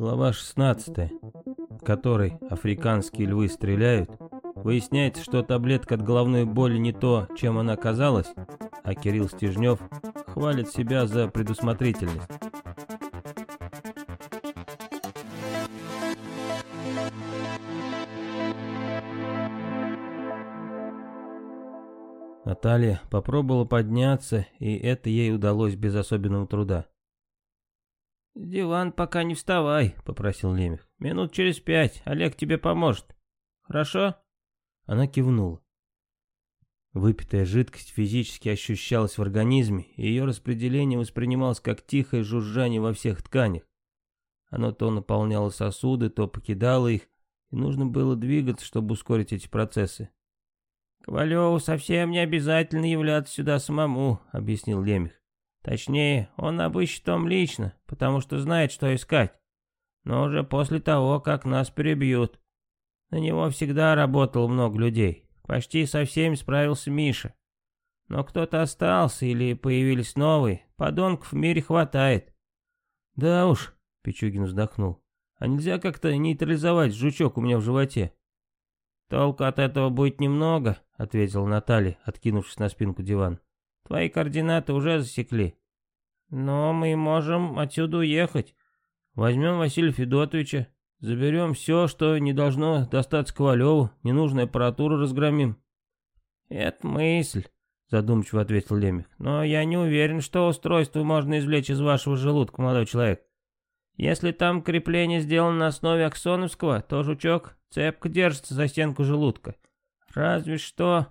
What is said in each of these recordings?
Глава 16, в которой африканские львы стреляют, выясняется, что таблетка от головной боли не то, чем она казалась, а Кирилл Стежнев хвалит себя за предусмотрительность. Наталья попробовала подняться, и это ей удалось без особенного труда. «Диван пока не вставай», — попросил Лемех. «Минут через пять Олег тебе поможет. Хорошо?» Она кивнула. Выпитая жидкость физически ощущалась в организме, и ее распределение воспринималось как тихое жужжание во всех тканях. Оно то наполняло сосуды, то покидало их, и нужно было двигаться, чтобы ускорить эти процессы. «Ковалеву совсем не обязательно являться сюда самому», — объяснил Лемех. «Точнее, он обыщет Том лично, потому что знает, что искать. Но уже после того, как нас перебьют. На него всегда работало много людей. Почти со всеми справился Миша. Но кто-то остался или появились новые. Подонков в мире хватает». «Да уж», — Пичугин вздохнул. «А нельзя как-то нейтрализовать жучок у меня в животе?» «Толку от этого будет немного», — ответила Наталья, откинувшись на спинку дивана. «Твои координаты уже засекли». «Но мы можем отсюда уехать. Возьмем Василия Федотовича, заберем все, что не должно достаться Ковалеву, ненужную аппаратуру разгромим». «Это мысль», — задумчиво ответил Лемех. «Но я не уверен, что устройство можно извлечь из вашего желудка, молодой человек. Если там крепление сделано на основе аксоновского, то жучок цепко держится за стенку желудка. Разве что...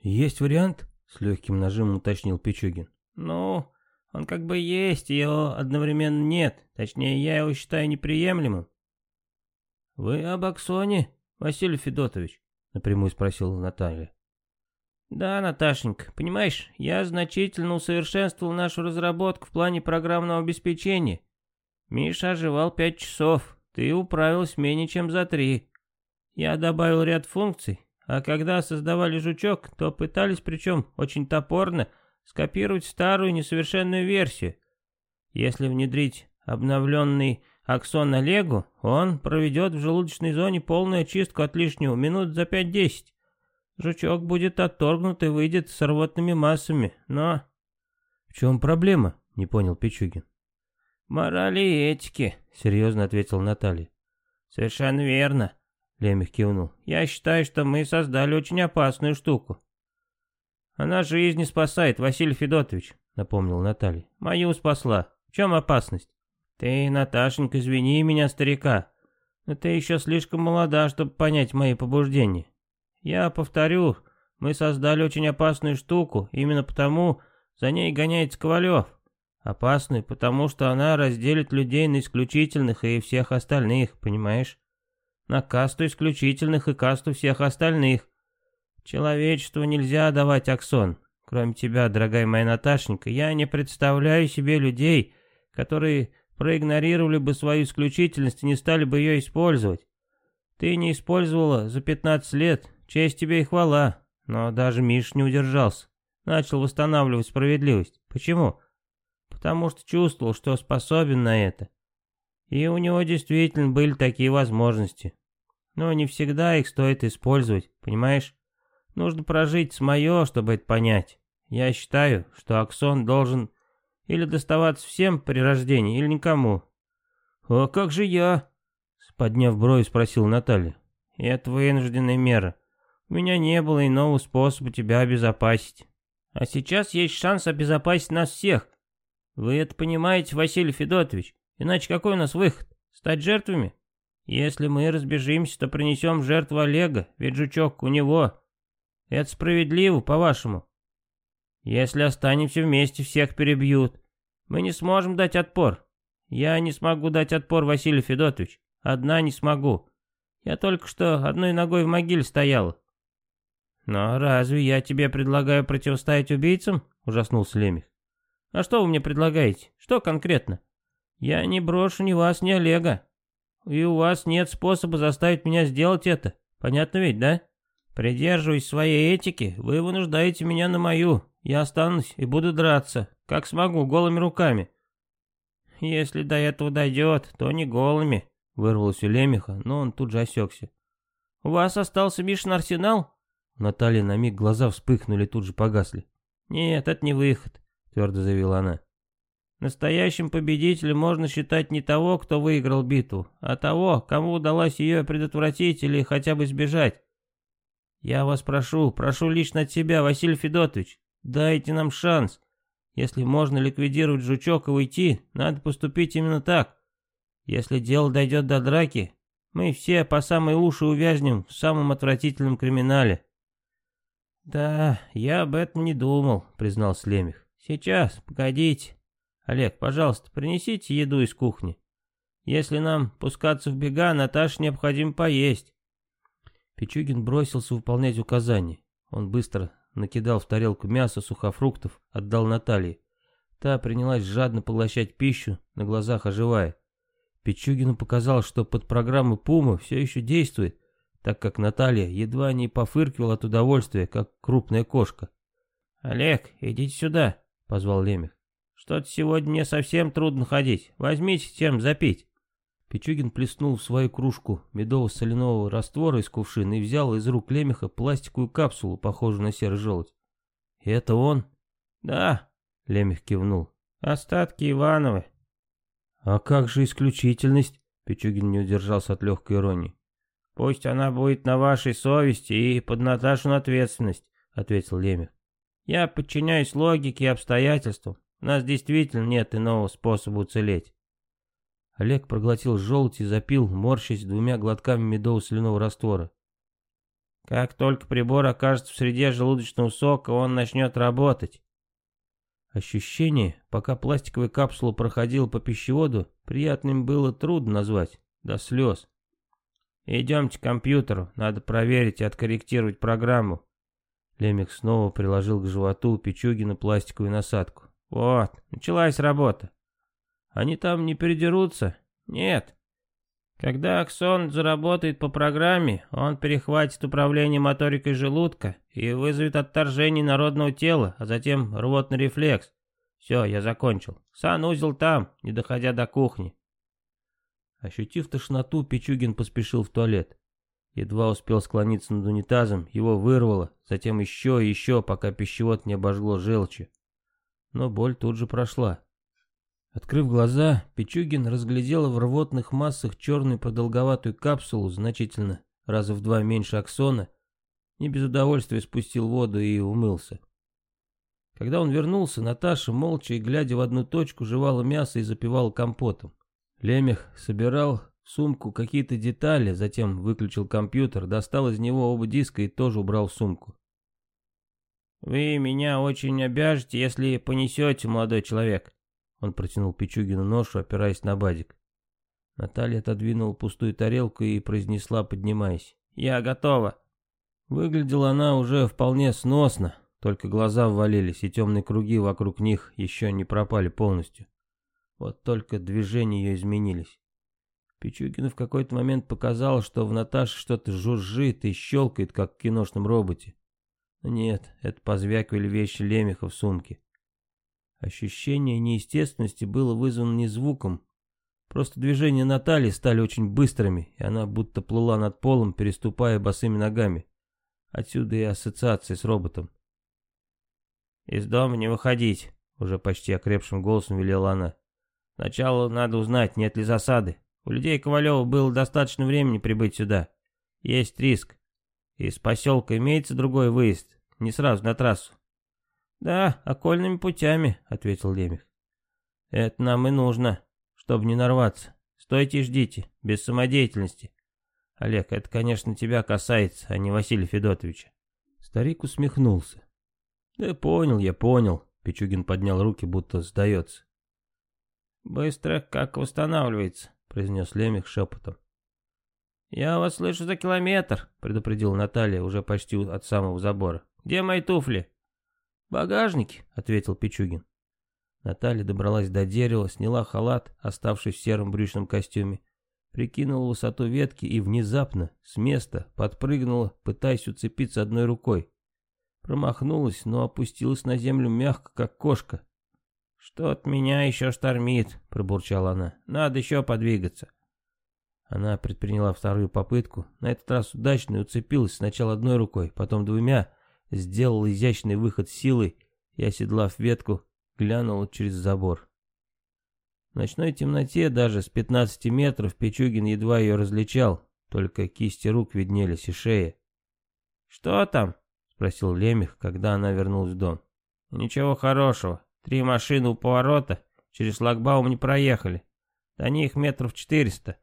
Есть вариант? С легким нажимом уточнил Пичугин. Ну, он как бы есть, и его одновременно нет. Точнее, я его считаю неприемлемым. Вы об аксоне, Василий Федотович? Напрямую спросила Наталья. Да, Наташенька, понимаешь, я значительно усовершенствовал нашу разработку в плане программного обеспечения. Миша оживал пять часов, ты управилась менее чем за три. Я добавил ряд функций, а когда создавали жучок, то пытались, причем очень топорно, скопировать старую несовершенную версию. Если внедрить обновленный аксон Олегу, он проведет в желудочной зоне полную очистку от лишнего минут за 5-10. Жучок будет отторгнут и выйдет с рвотными массами, но... В чем проблема? Не понял Пичугин. «Морали и этики», — серьезно ответил Наталья. «Совершенно верно», — Лемех кивнул. «Я считаю, что мы создали очень опасную штуку». «Она жизни спасает, Василий Федотович», — напомнил Наталья. «Мою спасла. В чем опасность?» «Ты, Наташенька, извини меня, старика, но ты еще слишком молода, чтобы понять мои побуждения. Я повторю, мы создали очень опасную штуку, именно потому за ней гоняется Ковалев. Опасной, потому что она разделит людей на исключительных и всех остальных, понимаешь? На касту исключительных и касту всех остальных. Человечеству нельзя давать аксон. Кроме тебя, дорогая моя Наташенька, я не представляю себе людей, которые проигнорировали бы свою исключительность и не стали бы ее использовать. Ты не использовала за 15 лет, честь тебе и хвала. Но даже Миш не удержался. Начал восстанавливать справедливость. Почему? потому что чувствовал, что способен на это. И у него действительно были такие возможности. Но не всегда их стоит использовать, понимаешь? Нужно прожить с мое, чтобы это понять. Я считаю, что аксон должен или доставаться всем при рождении, или никому. «А как же я?» — подняв брови, спросил Наталья. «Это вынужденная мера. У меня не было иного способа тебя обезопасить. А сейчас есть шанс обезопасить нас всех, вы это понимаете, Василий Федотович? Иначе какой у нас выход? Стать жертвами? Если мы разбежимся, то принесем жертву Олега, ведь жучок у него. Это справедливо, по-вашему. Если останемся вместе, всех перебьют. Мы не сможем дать отпор. Я не смогу дать отпор, Василий Федотович. Одна не смогу. Я только что одной ногой в могиле стояла. Но разве я тебе предлагаю противостоять убийцам? Ужаснулся Лемех. А что вы мне предлагаете? Что конкретно? Я не брошу ни вас, ни Олега. И у вас нет способа заставить меня сделать это. Понятно ведь, да? Придерживаясь своей этики, вы вынуждаете меня на мою. Я останусь и буду драться, как смогу, голыми руками. Если до этого дойдет, то не голыми, вырвалось у Лемеха, но он тут же осекся. У вас остался Мишин арсенал? Наталья на миг глаза вспыхнули, тут же погасли. Нет, это не выход, твердо заявила она. Настоящим победителем можно считать не того, кто выиграл битву, а того, кому удалось ее предотвратить или хотя бы избежать. Я вас прошу, прошу лично от себя, Василий Федотович, дайте нам шанс. Если можно ликвидировать жучок и уйти, надо поступить именно так. Если дело дойдет до драки, мы все по самые уши увязнем в самом отвратительном криминале. Да, я об этом не думал, признал Слемих. Сейчас, погодите. Олег, пожалуйста, принесите еду из кухни. Если нам пускаться в бега, Наташе необходимо поесть. Пичугин бросился выполнять указания. Он быстро накидал в тарелку мяса, сухофруктов, отдал Наталье. Та принялась жадно поглощать пищу, на глазах оживая. Пичугину показалось, что под программу Пума все еще действует, так как Наталья едва не пофыркивала от удовольствия, как крупная кошка. «Олег, идите сюда», — позвал Лемех. «Что-то сегодня мне совсем трудно ходить. Возьмите чем запить». Пичугин плеснул в свою кружку медово-соляного раствора из кувшина и взял из рук Лемеха пластиковую капсулу, похожую на серый желудь. «Это он?» «Да», — Лемех кивнул. «Остатки Ивановы». «А как же исключительность?» Пичугин не удержался от легкой иронии. «Пусть она будет на вашей совести и под Наташу на ответственность», — ответил Лемех. «Я подчиняюсь логике и обстоятельствам. У нас действительно нет иного способа уцелеть». Олег проглотил желть и запил, морщась двумя глотками медово-соляного раствора. «Как только прибор окажется в среде желудочного сока, он начнет работать». Ощущение, пока пластиковая капсула проходила по пищеводу, приятным было трудно назвать, до слез. «Идемте к компьютеру, надо проверить и откорректировать программу». Лемик снова приложил к животу Пичугина пластиковую насадку. «Вот, началась работа. Они там не передерутся? Нет. Когда аксон заработает по программе, он перехватит управление моторикой желудка и вызовет отторжение народного тела, а затем рвотный рефлекс. Все, я закончил. Санузел там, не доходя до кухни. Ощутив тошноту, Пичугин поспешил в туалет. Едва успел склониться над унитазом, его вырвало, затем еще и еще, пока пищевод не обожгло желчью. Но боль тут же прошла. Открыв глаза, Пичугин разглядел в рвотных массах черную продолговатую капсулу, значительно раза в два меньше аксона, не без удовольствия спустил воду и умылся. Когда он вернулся, Наташа, молча и глядя в одну точку, жевала мясо и запивала компотом. Лемех собирал в сумку какие-то детали, затем выключил компьютер, достал из него оба диска и тоже убрал в сумку. «Вы меня очень обяжете, если понесете, молодой человек», он протянул Пичугину ношу, опираясь на бадик. Наталья отодвинула пустую тарелку и произнесла, поднимаясь. «Я готова». Выглядела она уже вполне сносно, только глаза ввалились, и темные круги вокруг них еще не пропали полностью. Вот только движения ее изменились. Пичугину в какой-то момент показалось, что в Наташе что-то жужжит и щелкает, как в киношном роботе. Нет, это позвякивали вещи Лемеха в сумке. Ощущение неестественности было вызвано не звуком. Просто движения Натальи стали очень быстрыми, и она будто плыла над полом, переступая босыми ногами. Отсюда и ассоциация с роботом. «Из дома не выходить», — уже почти окрепшим голосом велела она. «Сначала надо узнать, нет ли засады. У людей Ковалева было достаточно времени прибыть сюда. Есть риск. Из поселка имеется другой выезд, не сразу на трассу. «Да, окольными путями», — ответил Лемех. «Это нам и нужно, чтобы не нарваться. Стойте и ждите, без самодеятельности. Олег, это, конечно, тебя касается, а не Василия Федотовича». Старик усмехнулся. «Да понял я, понял», — Пичугин поднял руки, будто сдается. «Быстро как восстанавливается», — произнес Лемех шепотом. «Я вас слышу за километр», — предупредил Наталья уже почти от самого забора. «Где мои туфли?» «Багажники», — ответил Пичугин. Наталья добралась до дерева, сняла халат, оставшись в сером брючном костюме, прикинула высоту ветки и внезапно, с места, подпрыгнула, пытаясь уцепиться одной рукой. Промахнулась, но опустилась на землю мягко, как кошка. «Что-то меня еще штормит», — пробурчала она. «Надо еще подвигаться». Она предприняла вторую попытку, на этот раз удачно и уцепилась сначала одной рукой, потом двумя, сделала изящный выход силой и, оседлав ветку, глянула через забор. В ночной темноте даже с 15 метров Пичугин едва ее различал, только кисти рук виднелись и шея. «Что там?» — спросил Лемех, когда она вернулась в дом. «Ничего хорошего. Три машины у поворота, через шлагбаум не проехали. До них метров четыреста.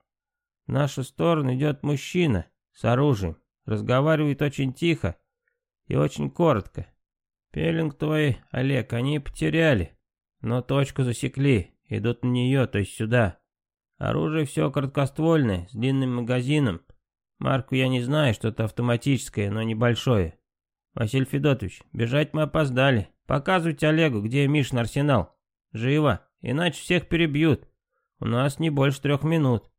В нашу сторону идет мужчина с оружием. Разговаривает очень тихо и очень коротко. Пелинг твой, Олег, они потеряли, но точку засекли, идут на нее, то есть сюда. Оружие все короткоствольное, с длинным магазином. Марку я не знаю, что-то автоматическое, но небольшое. Василий Федотович, бежать мы опоздали. Показывайте Олегу, где Мишин арсенал. Живо, иначе всех перебьют. У нас не больше трех минут.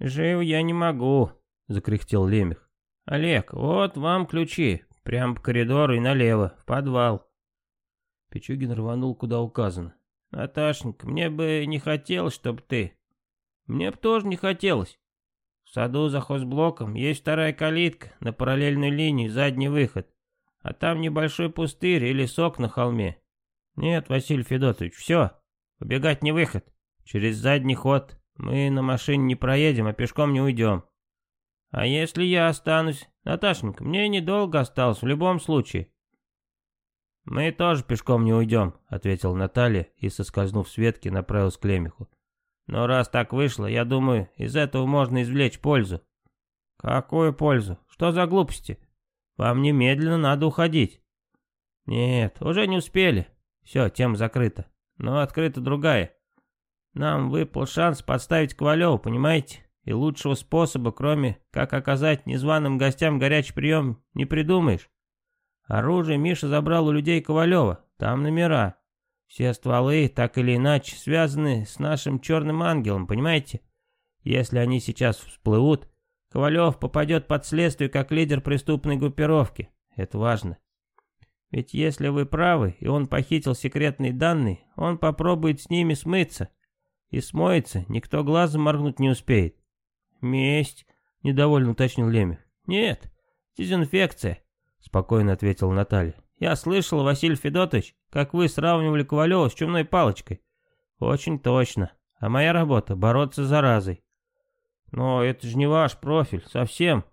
«Жив я не могу», — закряхтел Лемех. «Олег, вот вам ключи. Прямо по коридору и налево, в подвал». Пичугин рванул, куда указано. «Наташенька, мне бы не хотелось, чтобы ты...» «Мне бы тоже не хотелось. В саду за хозблоком есть вторая калитка на параллельной линии, задний выход. А там небольшой пустырь или сок на холме. Нет, Василий Федотович, все. Убегать не выход. Через задний ход. Мы на машине не проедем, а пешком не уйдем. А если я останусь? Наташенька, мне недолго осталось в любом случае. Мы тоже пешком не уйдем, ответил Наталья и, соскользнув с ветки, направилась к Лемеху. Но раз так вышло, я думаю, из этого можно извлечь пользу. Какую пользу? Что за глупости? Вам немедленно надо уходить. Нет, уже не успели. Все, тема закрыта. Но открыта другая. Нам выпал шанс подставить Ковалеву, понимаете? И лучшего способа, кроме как оказать незваным гостям горячий прием, не придумаешь. Оружие Миша забрал у людей Ковалева, там номера. Все стволы, так или иначе, связаны с нашим черным ангелом, понимаете? Если они сейчас всплывут, Ковалев попадет под следствие как лидер преступной группировки. Это важно. Ведь если вы правы, и он похитил секретные данные, он попробует с ними смыться. И смоется, никто глазом моргнуть не успеет. «Месть», — недовольно уточнил Лемех. «Нет, дезинфекция», — спокойно ответила Наталья. «Я слышал, Василий Федотович, как вы сравнивали Ковалева с чумной палочкой. Очень точно. А моя работа — бороться с заразой». «Но это же не ваш профиль, совсем».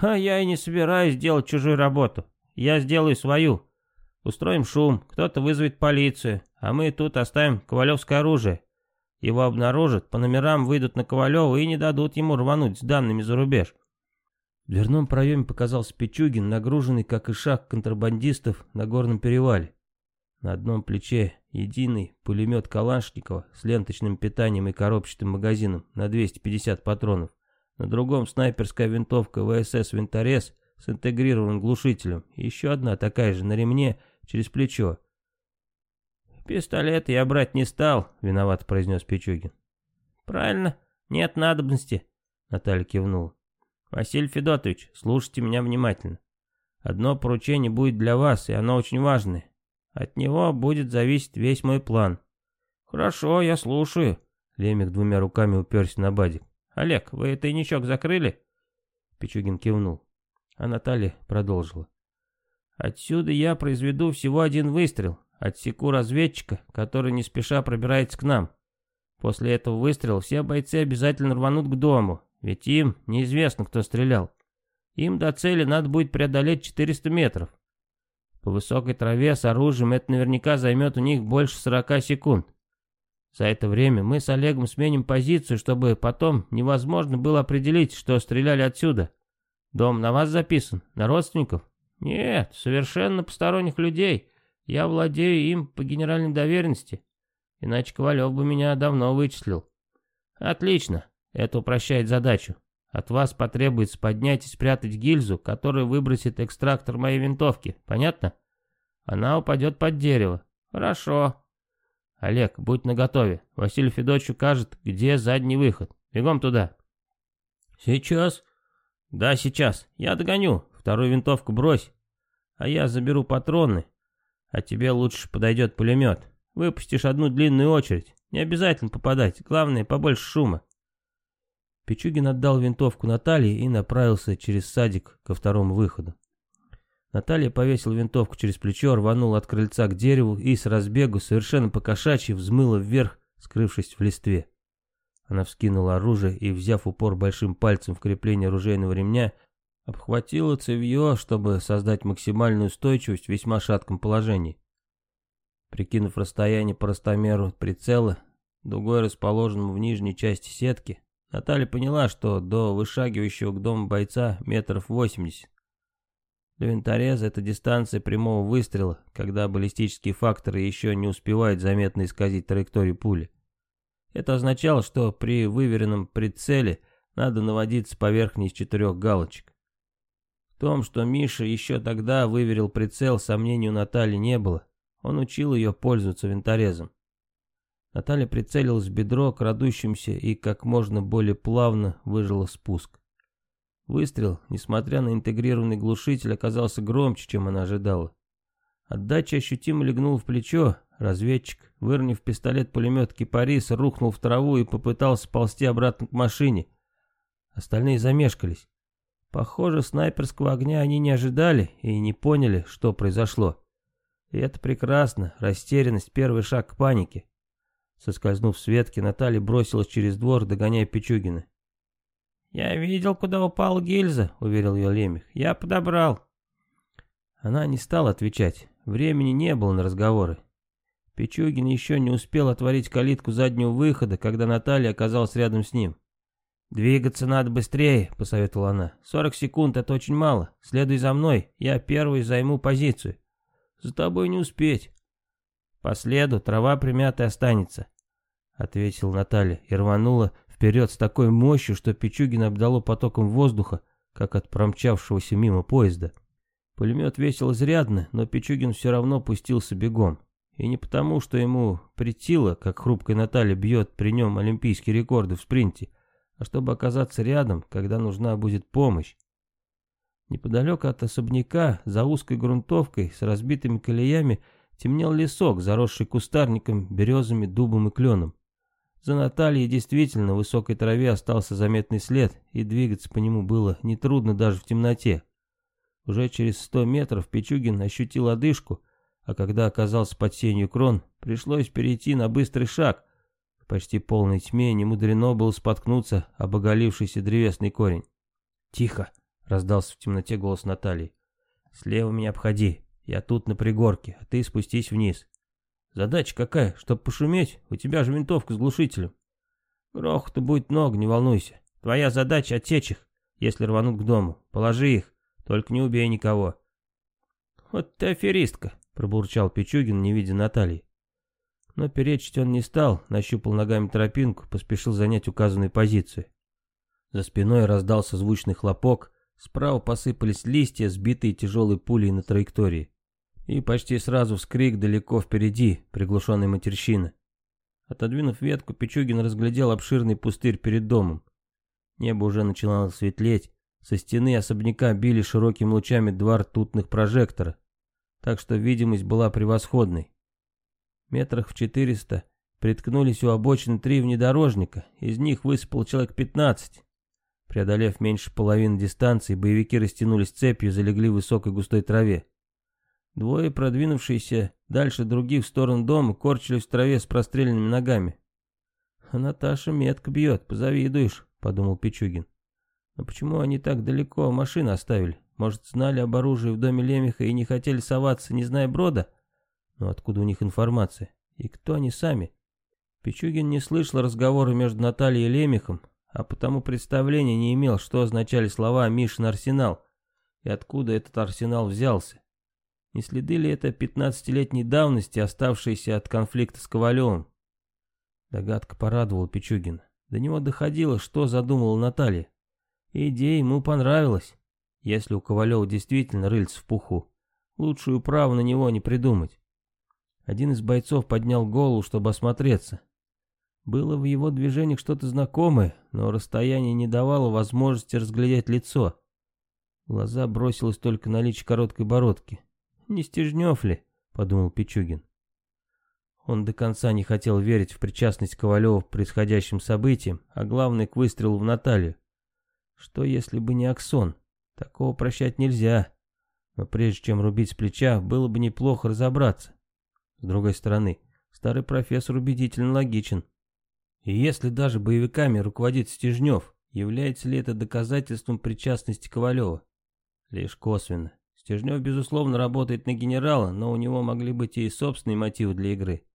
«А я и не собираюсь делать чужую работу. Я сделаю свою. Устроим шум, кто-то вызовет полицию, а мы тут оставим ковалевское оружие. Его обнаружат, по номерам выйдут на Ковалева и не дадут ему рвануть с данными за рубеж. В дверном проеме показался Пичугин, нагруженный, как и шаг контрабандистов на горном перевале. На одном плече единый пулемет Калашникова с ленточным питанием и коробчатым магазином на 250 патронов. На другом снайперская винтовка ВСС «Винторез» с интегрированным глушителем. И еще одна такая же на ремне через плечо. «Пистолет я брать не стал», — виноват произнес Пичугин. «Правильно, нет надобности», — Наталья кивнула. «Василий Федотович, слушайте меня внимательно. Одно поручение будет для вас, и оно очень важное. От него будет зависеть весь мой план». «Хорошо, я слушаю», — Лемик двумя руками уперся на бадик. «Олег, вы тайничок закрыли?» Пичугин кивнул, а Наталья продолжила. «Отсюда я произведу всего один выстрел, Отсеку разведчика, который не спеша пробирается к нам. После этого выстрела все бойцы обязательно рванут к дому, ведь им неизвестно, кто стрелял. Им до цели надо будет преодолеть 400 метров. По высокой траве с оружием это наверняка займет у них больше 40 секунд. За это время мы с Олегом сменим позицию, чтобы потом невозможно было определить, что стреляли отсюда. Дом на вас записан? На родственников? Нет, совершенно посторонних людей. Я владею им по генеральной доверенности, иначе Ковалев бы меня давно вычислил. Отлично, это упрощает задачу. От вас потребуется поднять и спрятать гильзу, которая выбросит экстрактор моей винтовки, понятно? Она упадет под дерево. Хорошо. Олег, будь наготове. Василий Федорович укажет, где задний выход. Бегом туда. Сейчас? Да, сейчас. Я догоню. Вторую винтовку брось. А я заберу патроны а тебе лучше подойдет пулемет. Выпустишь одну длинную очередь. Не обязательно попадать, главное, побольше шума. Пичугин отдал винтовку Наталье и направился через садик ко второму выходу. Наталья повесила винтовку через плечо, рванула от крыльца к дереву и с разбегу, совершенно покошачьи, взмыла вверх, скрывшись в листве. Она вскинула оружие и, взяв упор большим пальцем в крепление оружейного ремня, обхватила цевье, чтобы создать максимальную устойчивость в весьма шатком положении. Прикинув расстояние по ростомеру прицела, дугой расположенному в нижней части сетки, Наталья поняла, что до вышагивающего к дому бойца метров восемьдесят. Для винтореза это дистанция прямого выстрела, когда баллистические факторы еще не успевают заметно исказить траекторию пули. Это означало, что при выверенном прицеле надо наводиться поверх из четырех галочек. Том, что Миша еще тогда выверил прицел, сомнений у Натальи не было. Он учил ее пользоваться винторезом. Наталья прицелилась в бедро, крадущимся и как можно более плавно выжила спуск. Выстрел, несмотря на интегрированный глушитель, оказался громче, чем она ожидала. Отдача ощутимо легнула в плечо. Разведчик, выронив пистолет-пулемет Кипарис, рухнул в траву и попытался ползти обратно к машине. Остальные замешкались. Похоже, снайперского огня они не ожидали и не поняли, что произошло. И это прекрасно, растерянность, первый шаг к панике. Соскользнув с ветки, Наталья бросилась через двор, догоняя Пичугина. «Я видел, куда упала гильза», — уверил ее Лемех. «Я подобрал». Она не стала отвечать. Времени не было на разговоры. Пичугин еще не успел отворить калитку заднего выхода, когда Наталья оказалась рядом с ним. «Двигаться надо быстрее», — посоветовала она. «Сорок секунд — это очень мало. Следуй за мной, я первый займу позицию». «За тобой не успеть». «По следу трава примятая останется», — ответила Наталья и рванула вперед с такой мощью, что Пичугина обдало потоком воздуха, как от промчавшегося мимо поезда. Пулемет весил изрядно, но Пичугин все равно пустился бегом. И не потому, что ему притило, как хрупкая Наталья бьет при нем олимпийские рекорды в спринте, а чтобы оказаться рядом, когда нужна будет помощь. Неподалеку от особняка, за узкой грунтовкой с разбитыми колеями, темнел лесок, заросший кустарником, березами, дубом и кленом. За Натальей действительно в высокой траве остался заметный след, и двигаться по нему было нетрудно даже в темноте. Уже через сто метров Пичугин ощутил одышку, а когда оказался под сенью крон, пришлось перейти на быстрый шаг. Почти полной тьме немудрено было споткнуться об оголившийся древесный корень. «Тихо!» — раздался в темноте голос Натальи. «Слева меня обходи, я тут на пригорке, а ты спустись вниз. Задача какая, чтоб пошуметь, у тебя же винтовка с глушителем. Грохота будет много, не волнуйся. Твоя задача отсечь их, если рванут к дому. Положи их, только не убей никого. Вот ты аферистка, пробурчал Пичугин, не видя Натальи. Но перечить он не стал, нащупал ногами тропинку, поспешил занять указанную позицию. За спиной раздался звучный хлопок, справа посыпались листья, сбитые тяжелой пулей на траектории. И почти сразу вскрик далеко впереди, приглушенной матерщины. Отодвинув ветку, Пичугин разглядел обширный пустырь перед домом. Небо уже начинало светлеть, со стены особняка били широкими лучами два ртутных прожектора, так что видимость была превосходной. Метрах в четыреста приткнулись у обочины три внедорожника, из них высыпал человек пятнадцать. Преодолев меньше половины дистанции, боевики растянулись цепью и залегли в высокой густой траве. Двое, продвинувшиеся дальше других в сторону дома, корчились в траве с простреленными ногами. «А Наташа метко бьет, позавидуешь», — подумал Пичугин. «Но почему они так далеко машины оставили? Может, знали об оружии в доме Лемеха и не хотели соваться, не зная брода? Но откуда у них информация? И кто они сами?» Пичугин не слышал разговора между Натальей и Лемехом, а потому представления не имел, что означали слова «Мишин арсенал» и откуда этот арсенал взялся. Не следы ли это пятнадцатилетней давности, оставшиеся от конфликта с Ковалевым? Догадка порадовала Пичугина. До него доходило, что задумала Наталья. Идея ему понравилась. Если у Ковалева действительно рыльц в пуху, лучшую праву на него не придумать. Один из бойцов поднял голову, чтобы осмотреться. Было в его движениях что-то знакомое, но расстояние не давало возможности разглядеть лицо. Глаза бросилось только наличие короткой бородки. «Не Стежнев ли?» — подумал Пичугин. Он до конца не хотел верить в причастность Ковалева к происходящим событиям, а главное к выстрелу в Наталью. Что если бы не Аксон? Такого прощать нельзя. Но прежде чем рубить с плеча, было бы неплохо разобраться. С другой стороны, старый профессор убедительно логичен. И если даже боевиками руководит Стежнев, является ли это доказательством причастности Ковалева? Лишь косвенно. Стежнев, безусловно, работает на генерала, но у него могли быть и собственные мотивы для игры.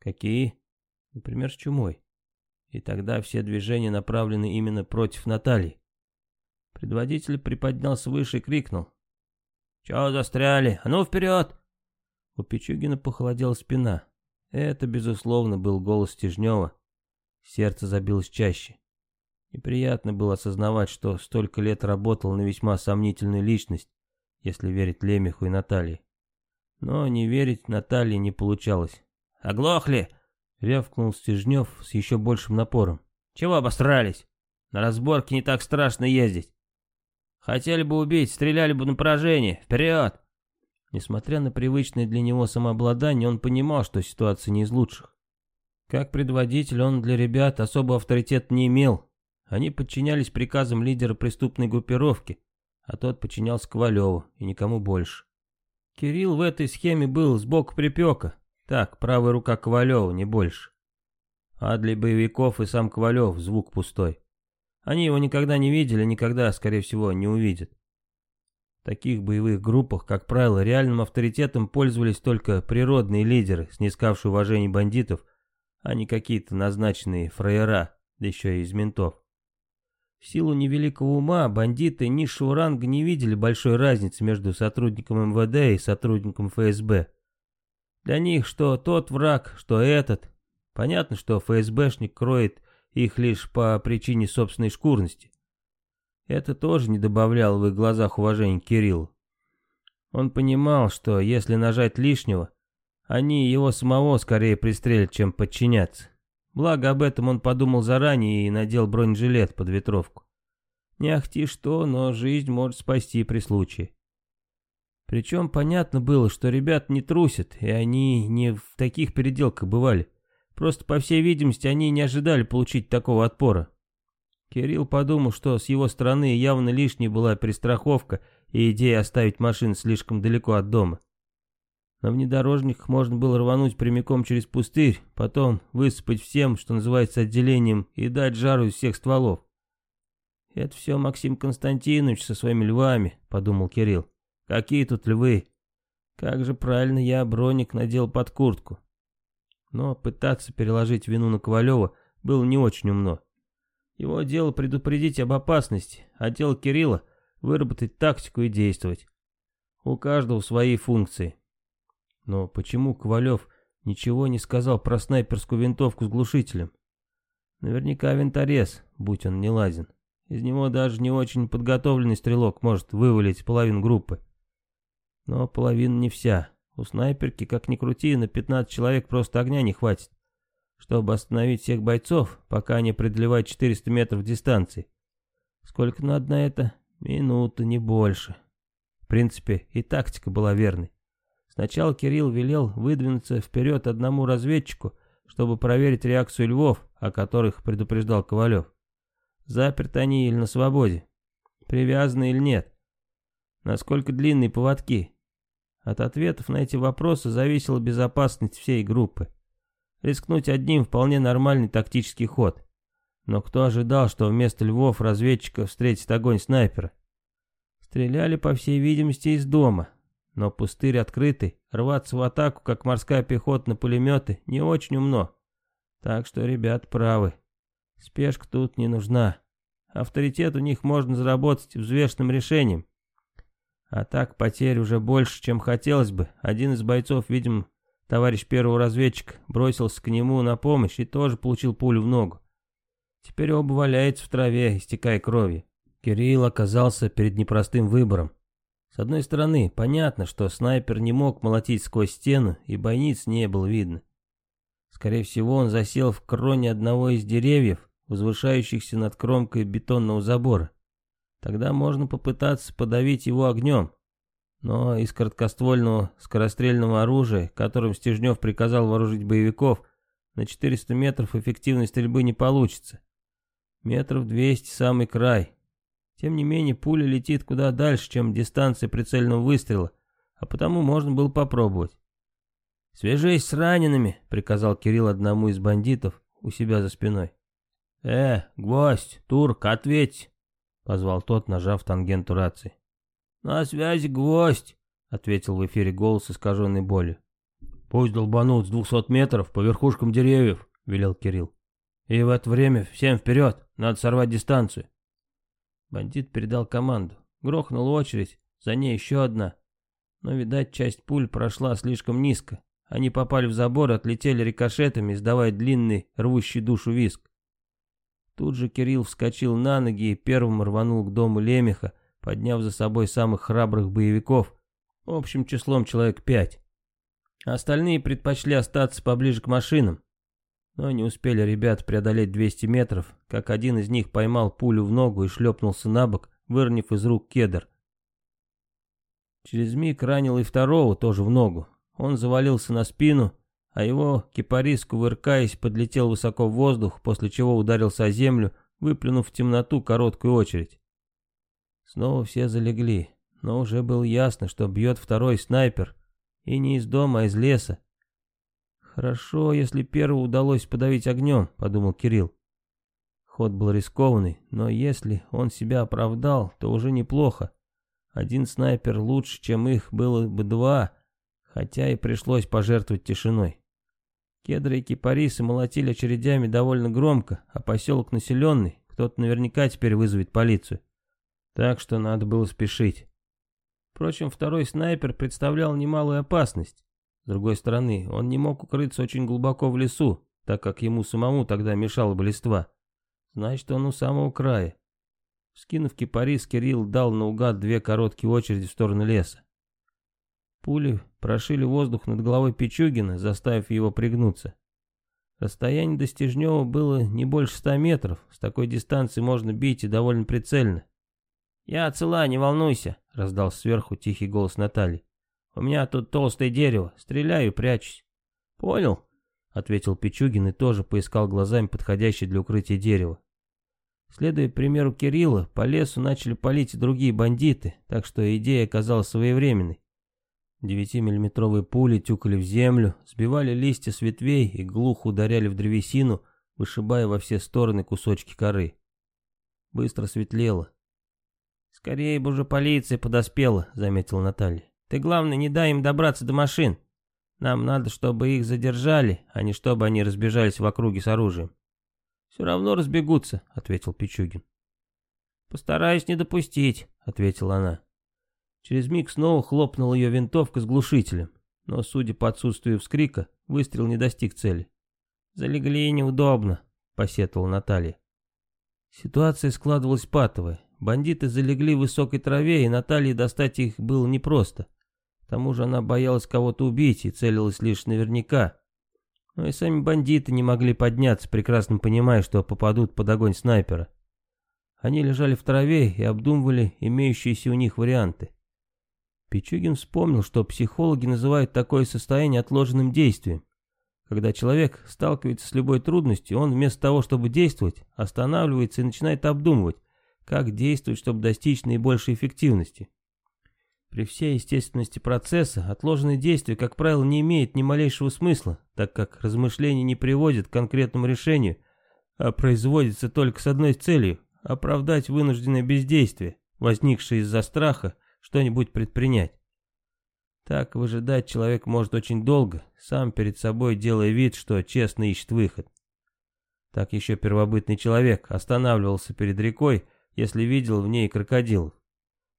Какие? Например, с чумой. И тогда все движения направлены именно против Натальи. Предводитель приподнялся выше и крикнул. «Чего застряли? А ну вперед!» У Пичугина похолодела спина. Это, безусловно, был голос Стежнева. Сердце забилось чаще. Неприятно было осознавать, что столько лет работал на весьма сомнительную личность, если верить Лемеху и Наталье. Но не верить Наталье не получалось. «Оглохли!» — рявкнул Стежнев с еще большим напором. «Чего обосрались? На разборке не так страшно ездить. Хотели бы убить, стреляли бы на поражение. Вперед!» Несмотря на привычное для него самообладание, он понимал, что ситуация не из лучших. Как предводитель он для ребят особо авторитет не имел. Они подчинялись приказам лидера преступной группировки, а тот подчинялся Ковалеву и никому больше. Кирилл в этой схеме был сбоку припека, так, правая рука Ковалева, не больше. А для боевиков и сам Ковалев звук пустой. Они его никогда не видели, никогда, скорее всего, не увидят. В таких боевых группах, как правило, реальным авторитетом пользовались только природные лидеры, снискавшие уважение бандитов, а не какие-то назначенные фраера, да еще и из ментов. В силу невеликого ума бандиты низшего ранга не видели большой разницы между сотрудником МВД и сотрудником ФСБ. Для них что тот враг, что этот. Понятно, что ФСБшник кроет их лишь по причине собственной шкурности. Это тоже не добавляло в их глазах уважения Кириллу. Он понимал, что если нажать лишнего, они его самого скорее пристрелят, чем подчиняться. Благо об этом он подумал заранее и надел бронежилет под ветровку. Не ахти что, но жизнь может спасти при случае. Причем понятно было, что ребят не трусят, и они не в таких переделках бывали. Просто, по всей видимости, они не ожидали получить такого отпора. Кирилл подумал, что с его стороны явно лишней была перестраховка и идея оставить машину слишком далеко от дома. На внедорожниках можно было рвануть прямиком через пустырь, потом высыпать всем, что называется, отделением, и дать жару из всех стволов. «Это все Максим Константинович со своими львами», — подумал Кирилл. Какие тут львы? Как же правильно я броник надел под куртку. Но пытаться переложить вину на Ковалева было не очень умно. Его дело предупредить об опасности, а дело Кирилла выработать тактику и действовать. У каждого свои функции. Но почему Ковалев ничего не сказал про снайперскую винтовку с глушителем? Наверняка винторез, будь он не лазен. Из него даже не очень подготовленный стрелок может вывалить половину группы. Но половина не вся. У снайперки, как ни крути, на 15 человек просто огня не хватит, чтобы остановить всех бойцов, пока они преодолевают 400 метров дистанции. Сколько надо на это? Минута, не больше. В принципе, и тактика была верной. Сначала Кирилл велел выдвинуться вперед одному разведчику, чтобы проверить реакцию львов, о которых предупреждал Ковалев. Заперты они или на свободе? Привязаны или нет? Насколько длинные поводки? От ответов на эти вопросы зависела безопасность всей группы. Рискнуть одним вполне нормальный тактический ход. Но кто ожидал, что вместо львов разведчика встретит огонь снайпера? Стреляли, по всей видимости, из дома. Но пустырь открытый, рваться в атаку, как морская пехота на пулеметы, не очень умно. Так что ребят правы. Спешка тут не нужна. Авторитет у них можно заработать взвешенным решением. А так потерь уже больше, чем хотелось бы. Один из бойцов, видимо, товарищ первого разведчика, бросился к нему на помощь и тоже получил пулю в ногу. Теперь оба валяются в траве, истекая кровью. Кирилл оказался перед непростым выбором. С одной стороны, понятно, что снайпер не мог молотить сквозь стену, и бойниц не было видно. Скорее всего, он засел в кроне одного из деревьев, возвышающихся над кромкой бетонного забора. Тогда можно попытаться подавить его огнем. Но из короткоствольного скорострельного оружия, которым Стежнев приказал вооружить боевиков, на 400 метров эффективной стрельбы не получится. Метров 200 самый край. Тем не менее, пуля летит куда дальше, чем дистанция прицельного выстрела, а потому можно было попробовать. «Свяжись с ранеными», — приказал Кирилл одному из бандитов у себя за спиной. «Э, гвоздь, турк, ответь!» — позвал тот, нажав тангенту рации. «На связи гвоздь!» — ответил в эфире голос, искаженный болью. «Пусть долбанут с двухсот метров по верхушкам деревьев», — велел Кирилл. «И в это время всем вперед, надо сорвать дистанцию». Бандит передал команду. Грохнула очередь, за ней еще одна. Но, видать, часть пуль прошла слишком низко, они попали в забор отлетели рикошетами, издавая длинный, рвущий душу виск. Тут же Кирилл вскочил на ноги и первым рванул к дому Лемеха, подняв за собой самых храбрых боевиков, общим числом человек пять. Остальные предпочли остаться поближе к машинам. Но не успели ребят преодолеть 200 метров, как один из них поймал пулю в ногу и шлепнулся на бок, выронив из рук кедр. Через миг ранил и второго, тоже в ногу. Он завалился на спину, а его кипарис, кувыркаясь, подлетел высоко в воздух, после чего ударился о землю, выплюнув в темноту короткую очередь. Снова все залегли, но уже было ясно, что бьет второй снайпер, и не из дома, а из леса. «Хорошо, если первого удалось подавить огнем», — подумал Кирилл. Ход был рискованный, но если он себя оправдал, то уже неплохо. Один снайпер лучше, чем их было бы два, хотя и пришлось пожертвовать тишиной. Кедры и кипарисы молотили очередями довольно громко, а поселок населенный, кто-то наверняка теперь вызовет полицию. Так что надо было спешить. Впрочем, второй снайпер представлял немалую опасность. С другой стороны, он не мог укрыться очень глубоко в лесу, так как ему самому тогда мешала бы листва. Значит, он у самого края. Скинув кипарис, Кирилл дал наугад две короткие очереди в сторону леса. Пули прошили воздух над головой Пичугина, заставив его пригнуться. Расстояние до Стежнева было не больше ста метров, с такой дистанции можно бить и довольно прицельно. «Я цела, не волнуйся», — раздался сверху тихий голос Натальи. «У меня тут толстое дерево, стреляю и прячусь». «Понял», — ответил Пичугин и тоже поискал глазами подходящее для укрытия дерево. Следуя примеру Кирилла, по лесу начали палить и другие бандиты, так что идея оказалась своевременной. Девятимиллиметровые пули тюкали в землю, сбивали листья с ветвей и глухо ударяли в древесину, вышибая во все стороны кусочки коры. Быстро светлело. «Скорее бы уже полиция подоспела», — заметила Наталья. «Ты, главное, не дай им добраться до машин. Нам надо, чтобы их задержали, а не чтобы они разбежались в округе с оружием». «Все равно разбегутся», — ответил Пичугин. «Постараюсь не допустить», — ответила она. Через миг снова хлопнула ее винтовка с глушителем, но, судя по отсутствию вскрика, выстрел не достиг цели. «Залегли неудобно», — посетовала Наталья. Ситуация складывалась патовая. Бандиты залегли в высокой траве, и Наталье достать их было непросто. К тому же она боялась кого-то убить и целилась лишь наверняка. Но и сами бандиты не могли подняться, прекрасно понимая, что попадут под огонь снайпера. Они лежали в траве и обдумывали имеющиеся у них варианты. Пичугин вспомнил, что психологи называют такое состояние отложенным действием. Когда человек сталкивается с любой трудностью, он вместо того, чтобы действовать, останавливается и начинает обдумывать, как действовать, чтобы достичь наибольшей эффективности. При всей естественности процесса отложенное действие, как правило, не имеет ни малейшего смысла, так как размышление не приводит к конкретному решению, а производится только с одной целью – оправдать вынужденное бездействие, возникшее из-за страха, что-нибудь предпринять. Так выжидать человек может очень долго, сам перед собой делая вид, что честно ищет выход. Так еще первобытный человек останавливался перед рекой, если видел в ней крокодилов.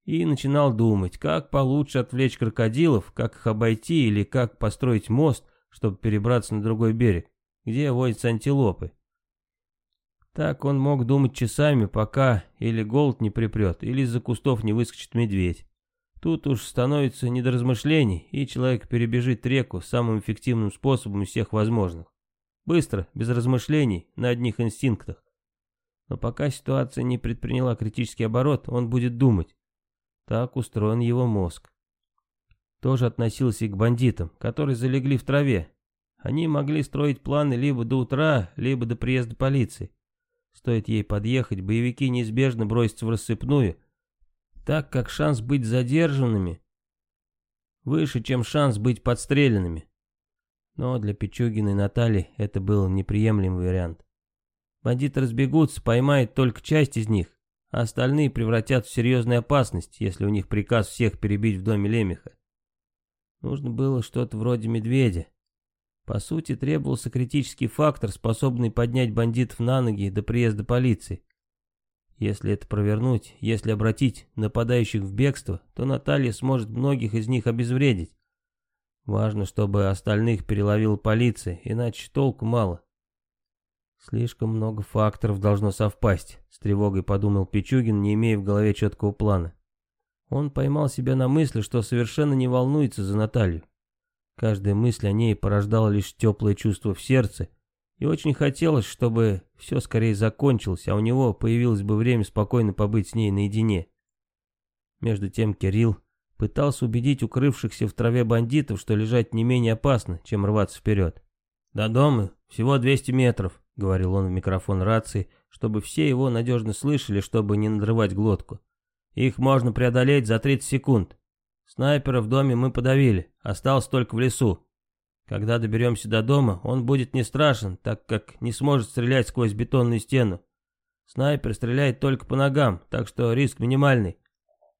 И начинал думать, как получше отвлечь крокодилов, как их обойти или как построить мост, чтобы перебраться на другой берег, где водятся антилопы. Так он мог думать часами, пока или голод не припрет, или из-за кустов не выскочит медведь. Тут уж становится не до размышлений, и человек перебежит реку самым эффективным способом из всех возможных. Быстро, без размышлений, на одних инстинктах. Но пока ситуация не предприняла критический оборот, он будет думать. Так устроен его мозг. тоже относился и к бандитам, которые залегли в траве. Они могли строить планы либо до утра, либо до приезда полиции. Стоит ей подъехать, боевики неизбежно бросятся в рассыпную, так как шанс быть задержанными выше, чем шанс быть подстреленными. Но для Пичугиной Натальи это был неприемлемый вариант. Бандиты разбегутся, поймают только часть из них, а остальные превратят в серьезную опасность, если у них приказ всех перебить в доме Лемеха. Нужно было что-то вроде медведя. По сути, требовался критический фактор, способный поднять бандитов на ноги до приезда полиции. Если это провернуть, если обратить нападающих в бегство, то Наталья сможет многих из них обезвредить. Важно, чтобы остальных переловила полиция, иначе толку мало. Слишком много факторов должно совпасть, с тревогой подумал Пичугин, не имея в голове четкого плана. Он поймал себя на мысли, что совершенно не волнуется за Наталью. Каждая мысль о ней порождала лишь теплое чувство в сердце, и очень хотелось, чтобы все скорее закончилось, а у него появилось бы время спокойно побыть с ней наедине. Между тем Кирилл пытался убедить укрывшихся в траве бандитов, что лежать не менее опасно, чем рваться вперед. «До дома всего 200 метров», — говорил он в микрофон рации, чтобы все его надежно слышали, чтобы не надрывать глотку. «Их можно преодолеть за 30 секунд. Снайпера в доме мы подавили, остался только в лесу. Когда доберемся до дома, он будет не страшен, так как не сможет стрелять сквозь бетонную стену. Снайпер стреляет только по ногам, так что риск минимальный.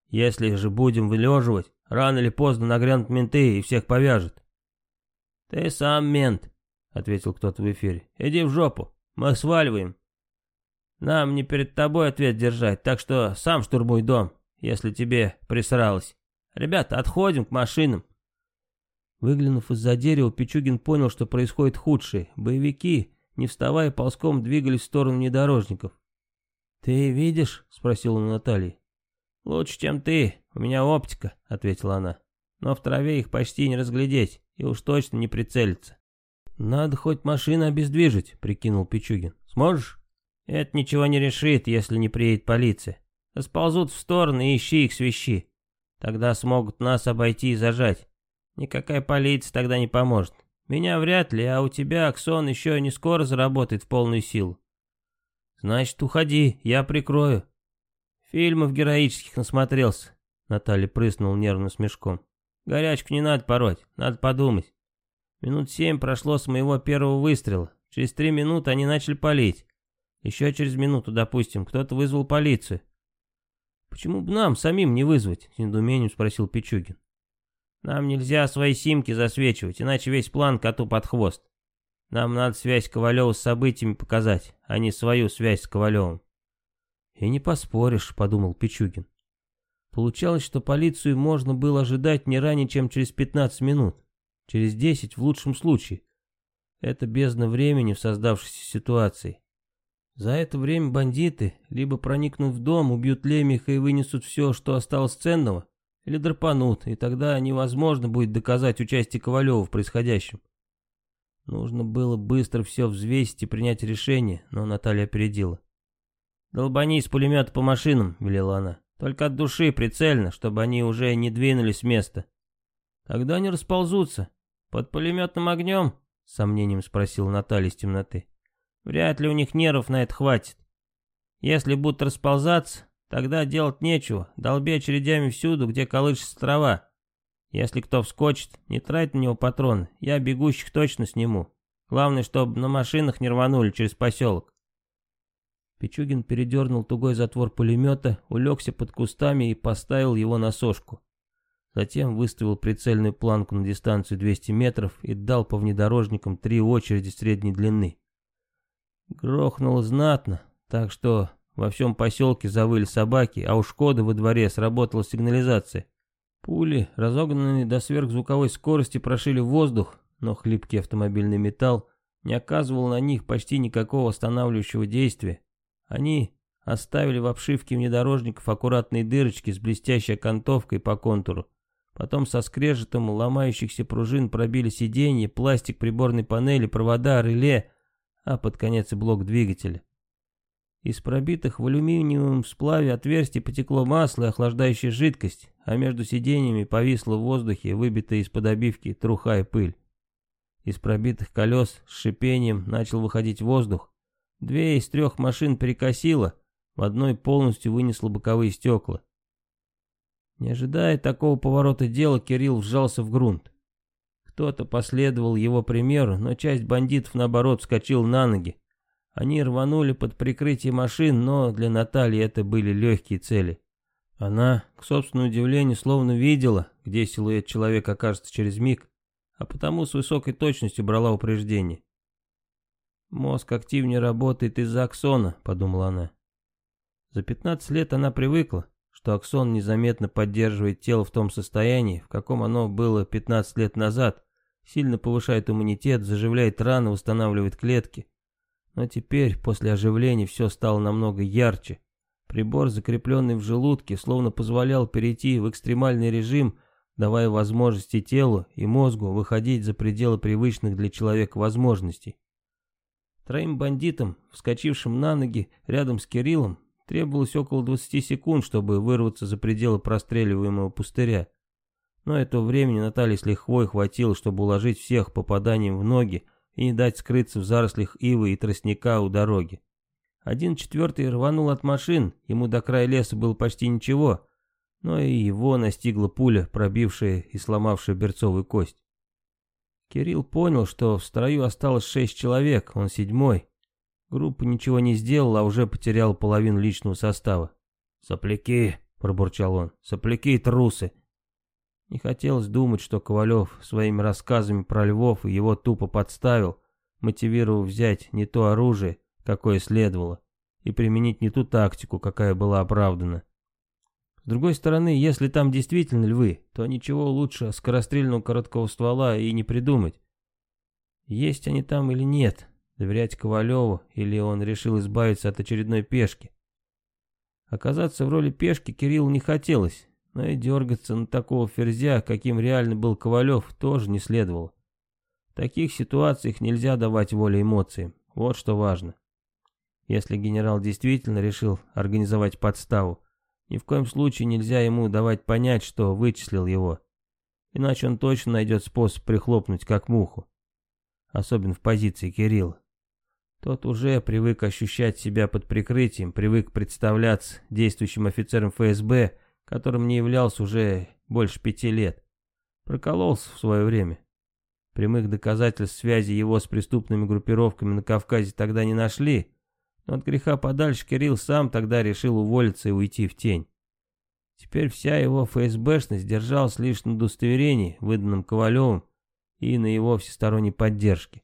Если же будем вылеживать, рано или поздно нагрянут менты и всех повяжут. «Ты сам мент», — ответил кто-то в эфире. «Иди в жопу, мы сваливаем. Нам не перед тобой ответ держать, так что сам штурмуй дом, если тебе присралось. Ребята, отходим к машинам». Выглянув из-за дерева, Пичугин понял, что происходит худшее. Боевики, не вставая ползком, двигались в сторону внедорожников. «Ты видишь?» — спросил он Натальи. «Лучше, чем ты. У меня оптика», — ответила она. «Но в траве их почти не разглядеть, и уж точно не прицелиться». «Надо хоть машину обездвижить», — прикинул Пичугин. «Сможешь?» «Это ничего не решит, если не приедет полиция. Сползут в стороны и ищи их свищи. Тогда смогут нас обойти и зажать. Никакая полиция тогда не поможет. Меня вряд ли, а у тебя Аксон еще не скоро заработает в полную силу. Значит, уходи, я прикрою. Фильмов героических насмотрелся. Наталья прыснула нервным смешком. Горячку не надо пороть, надо подумать. Минут семь прошло с моего первого выстрела. Через три минуты они начали палить. Еще через минуту, допустим, кто-то вызвал полицию. Почему бы нам самим не вызвать? С недоумением спросил Пичугин. Нам нельзя свои симки засвечивать, иначе весь план коту под хвост. Нам надо связь Ковалева с событиями показать, а не свою связь с Ковалевым. И не поспоришь, подумал Пичугин. Получалось, что полицию можно было ожидать не ранее, чем через 15 минут. Через 10 в лучшем случае. Это бездна времени в создавшейся ситуации. За это время бандиты, либо проникнув в дом, убьют Лемеха и вынесут все, что осталось ценного, или драпанут, и тогда невозможно будет доказать участие Ковалева в происходящем. Нужно было быстро все взвесить и принять решение, но Наталья опередила. «Долбани из пулемета по машинам», — велела она. «Только от души, прицельно, чтобы они уже не двинулись с места». «Тогда они расползутся. Под пулеметным огнем?» — с сомнением спросила Наталья из темноты. «Вряд ли у них нервов на это хватит. Если будут расползаться, Тогда делать нечего, долби очередями всюду, где колышется трава. Если кто вскочит, не трать на него патрон, я бегущих точно сниму. Главное, чтобы на машинах не рванули через поселок. Пичугин передернул тугой затвор пулемета, улегся под кустами и поставил его на сошку. Затем выставил прицельную планку на дистанцию 200 метров и дал по внедорожникам три очереди средней длины. Грохнуло знатно, так что во всем поселке завыли собаки, а у Шкоды во дворе сработала сигнализация. Пули, разогнанные до сверхзвуковой скорости, прошили воздух, но хлипкий автомобильный металл не оказывал на них почти никакого останавливающего действия. Они оставили в обшивке внедорожников аккуратные дырочки с блестящей окантовкой по контуру. Потом со скрежетом ломающихся пружин пробили сиденье, пластик приборной панели, провода, реле, а под конец и блок двигателя. Из пробитых в алюминиевом сплаве отверстий потекло масло и охлаждающая жидкость, а между сиденьями повисла в воздухе выбитая из-под обивки труха и пыль. Из пробитых колес с шипением начал выходить воздух. Две из трех машин перекосило, в одной полностью вынесло боковые стекла. Не ожидая такого поворота дела, Кирилл вжался в грунт. Кто-то последовал его примеру, но часть бандитов, наоборот, вскочил на ноги. Они рванули под прикрытие машин, но для Натальи это были легкие цели. Она, к собственному удивлению, словно видела, где силуэт человека окажется через миг, а потому с высокой точностью брала упреждение. «Мозг активнее работает из-за аксона», — подумала она. За 15 лет она привыкла, что аксон незаметно поддерживает тело в том состоянии, в каком оно было 15 лет назад, сильно повышает иммунитет, заживляет раны, восстанавливает клетки. Но теперь, после оживления, все стало намного ярче. Прибор, закрепленный в желудке, словно позволял перейти в экстремальный режим, давая возможности телу и мозгу выходить за пределы привычных для человека возможностей. Троим бандитам, вскочившим на ноги рядом с Кириллом, требовалось около 20 секунд, чтобы вырваться за пределы простреливаемого пустыря. Но этого времени Наталье с лихвой хватило, чтобы уложить всех попаданием в ноги и не дать скрыться в зарослях ивы и тростника у дороги. Один четвертый рванул от машин, ему до края леса было почти ничего, но и его настигла пуля, пробившая и сломавшая берцовую кость. Кирилл понял, что в строю осталось шесть человек, он седьмой. Группа ничего не сделала, а уже потеряла половину личного состава. «Сопляки!» — пробурчал он. «Сопляки и трусы!» Не хотелось думать, что Ковалев своими рассказами про львов его тупо подставил, мотивировав взять не то оружие, какое следовало, и применить не ту тактику, какая была оправдана. С другой стороны, если там действительно львы, то ничего лучше скорострельного короткого ствола и не придумать. Есть они там или нет, доверять Ковалеву, или он решил избавиться от очередной пешки. Оказаться в роли пешки Кириллу не хотелось, но и дергаться на такого ферзя, каким реально был Ковалев, тоже не следовало. В таких ситуациях нельзя давать волю эмоциям, вот что важно. Если генерал действительно решил организовать подставу, ни в коем случае нельзя ему давать понять, что вычислил его. Иначе он точно найдет способ прихлопнуть как муху. Особенно в позиции Кирилла. Тот уже привык ощущать себя под прикрытием, привык представляться действующим офицером ФСБ, которым не являлся уже больше пяти лет. Прокололся в свое время. Прямых доказательств связи его с преступными группировками на Кавказе тогда не нашли, но от греха подальше Кирилл сам тогда решил уволиться и уйти в тень. Теперь вся его ФСБшность держалась лишь на удостоверении, выданном Ковалевым, и на его всесторонней поддержке.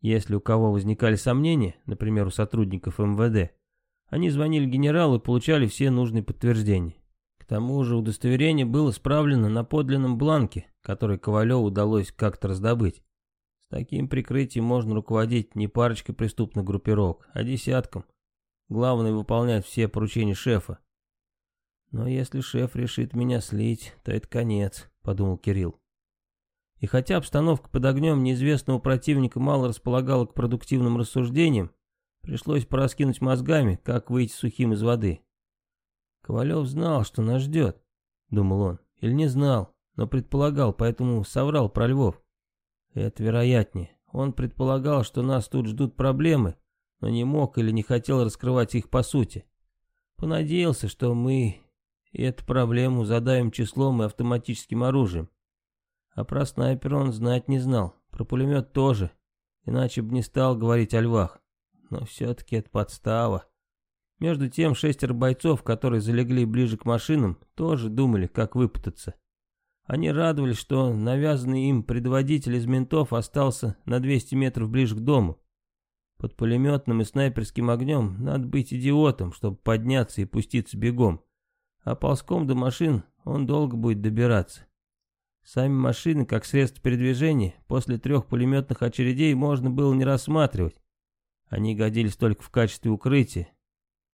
Если у кого возникали сомнения, например, у сотрудников МВД, они звонили генералу и получали все нужные подтверждения тому же удостоверение было справлено на подлинном бланке, который Ковалеву удалось как-то раздобыть. С таким прикрытием можно руководить не парочкой преступных группировок, а десятком. Главное выполнять все поручения шефа. Но если шеф решит меня слить, то это конец, подумал Кирилл. И хотя обстановка под огнем неизвестного противника мало располагала к продуктивным рассуждениям, пришлось пораскинуть мозгами, как выйти сухим из воды. Ковалев знал, что нас ждет, думал он, или не знал, но предполагал, поэтому соврал про Львов. Это вероятнее. Он предполагал, что нас тут ждут проблемы, но не мог или не хотел раскрывать их по сути. Понадеялся, что мы эту проблему задавим числом и автоматическим оружием. А про снайпера он знать не знал, про пулемет тоже, иначе бы не стал говорить о львах. Но все-таки это подстава. Между тем шестеро бойцов, которые залегли ближе к машинам, тоже думали, как выпутаться. Они радовались, что навязанный им предводитель из ментов остался на 200 метров ближе к дому. Под пулеметным и снайперским огнем надо быть идиотом, чтобы подняться и пуститься бегом. А ползком до машин он долго будет добираться. Сами машины, как средство передвижения, после трех пулеметных очередей можно было не рассматривать. Они годились только в качестве укрытия,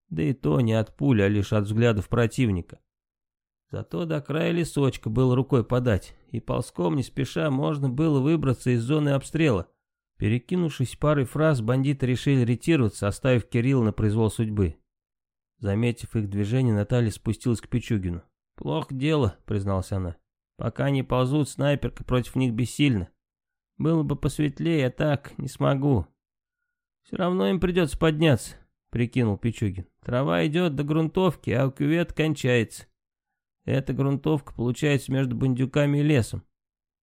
да и то не от пули, а лишь от взглядов противника. Зато до края лесочка было рукой подать, и ползком не спеша можно было выбраться из зоны обстрела. Перекинувшись парой фраз, бандиты решили ретироваться, оставив Кирилла на произвол судьбы. Заметив их движение, Наталья спустилась к Пичугину. «Плохо дело», — призналась она. «Пока они ползут, снайперка против них бессильна. Было бы посветлее, а так не смогу». «Все равно им придется подняться», — прикинул Пичугин. «Трава идет до грунтовки, а кювет кончается. Эта грунтовка получается между бандюками и лесом.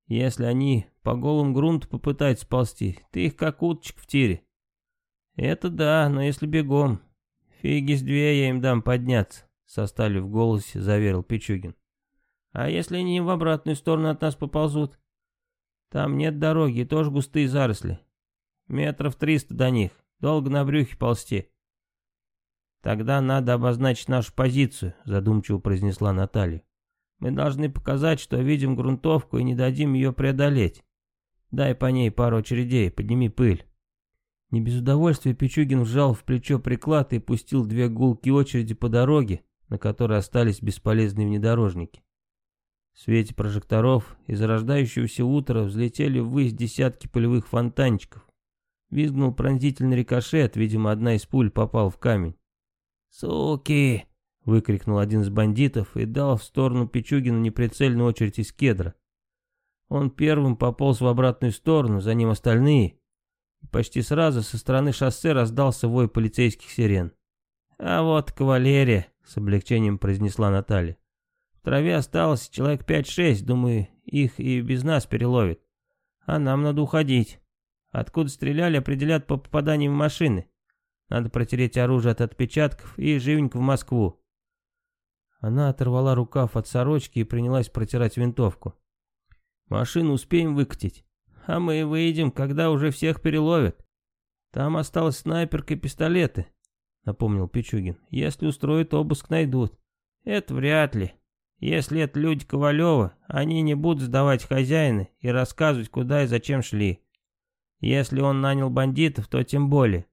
Если они по голому грунту попытаются ползти, ты их как уточек в тире. Это да, но если бегом. Фиги с две я им дам подняться, со сталью в голосе заверил Пичугин. А если они в обратную сторону от нас поползут? Там нет дороги, тоже густые заросли. Метров триста до них, долго на брюхе ползти. Тогда надо обозначить нашу позицию, задумчиво произнесла Наталья. Мы должны показать, что видим грунтовку и не дадим ее преодолеть. Дай по ней пару очередей, подними пыль. Не без удовольствия Пичугин вжал в плечо приклад и пустил две гулки очереди по дороге, на которой остались бесполезные внедорожники. В свете прожекторов из зарождающегося утра взлетели ввысь десятки полевых фонтанчиков. Визгнул пронзительный рикошет, видимо, одна из пуль попал в камень. «Суки!» — выкрикнул один из бандитов и дал в сторону Пичугина неприцельную очередь из кедра. Он первым пополз в обратную сторону, за ним остальные. И почти сразу со стороны шоссе раздался вой полицейских сирен. «А вот кавалерия», — с облегчением произнесла Наталья. «В траве осталось человек пять-шесть, думаю, их и без нас переловят. А нам надо уходить. Откуда стреляли, определят по попаданиям в машины. Надо протереть оружие от отпечатков и живенько в Москву. Она оторвала рукав от сорочки и принялась протирать винтовку. «Машину успеем выкатить, а мы выйдем, когда уже всех переловят. Там осталась снайперка и пистолеты», — напомнил Пичугин. «Если устроят обыск, найдут». «Это вряд ли. Если это люди Ковалева, они не будут сдавать хозяина и рассказывать, куда и зачем шли. Если он нанял бандитов, то тем более.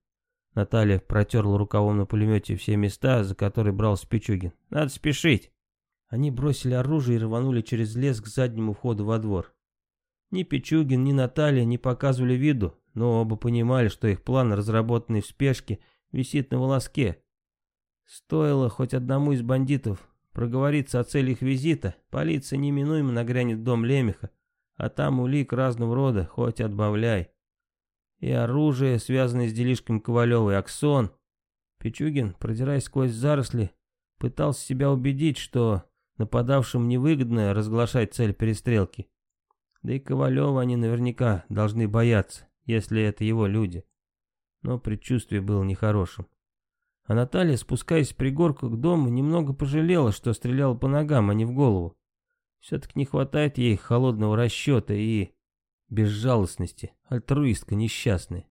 Наталья протерла рукавом на пулемете все места, за которые брал Спичугин. «Надо спешить!» Они бросили оружие и рванули через лес к заднему входу во двор. Ни Пичугин, ни Наталья не показывали виду, но оба понимали, что их план, разработанный в спешке, висит на волоске. Стоило хоть одному из бандитов проговориться о цели их визита, полиция неминуемо нагрянет в дом Лемеха, а там улик разного рода, хоть отбавляй и оружие, связанное с делишком Ковалева, и Аксон. Пичугин, продираясь сквозь заросли, пытался себя убедить, что нападавшим невыгодно разглашать цель перестрелки. Да и Ковалева они наверняка должны бояться, если это его люди. Но предчувствие было нехорошим. А Наталья, спускаясь с пригорка к дому, немного пожалела, что стреляла по ногам, а не в голову. Все-таки не хватает ей холодного расчета и безжалостности, альтруистка несчастная.